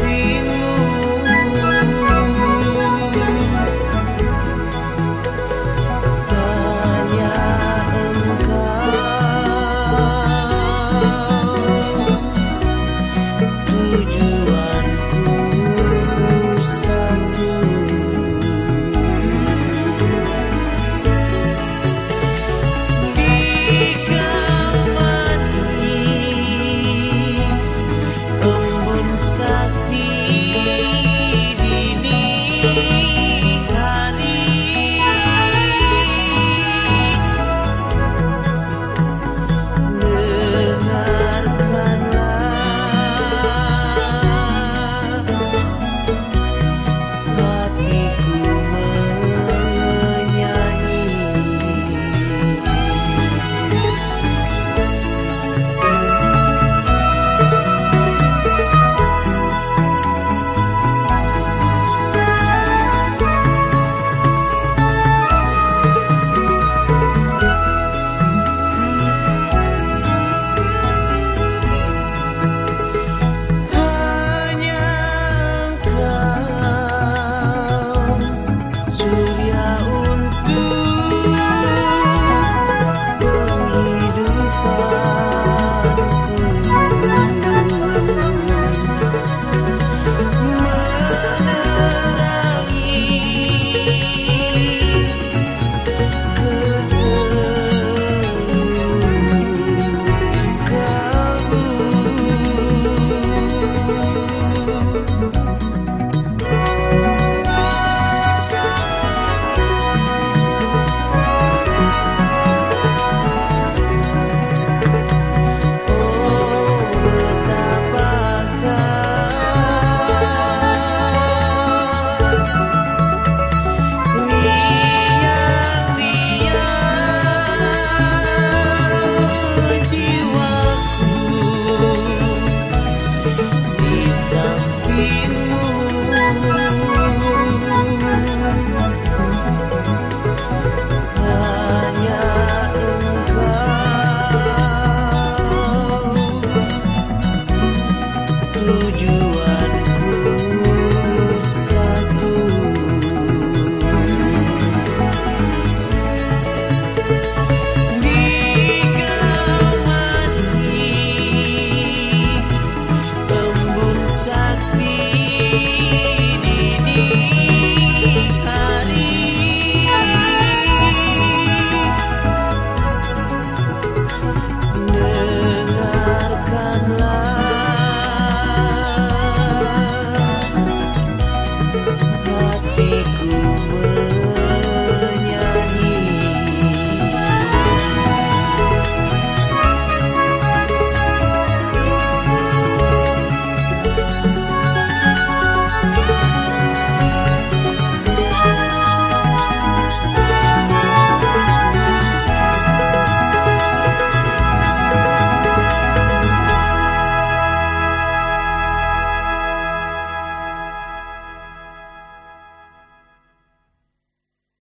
We tujuan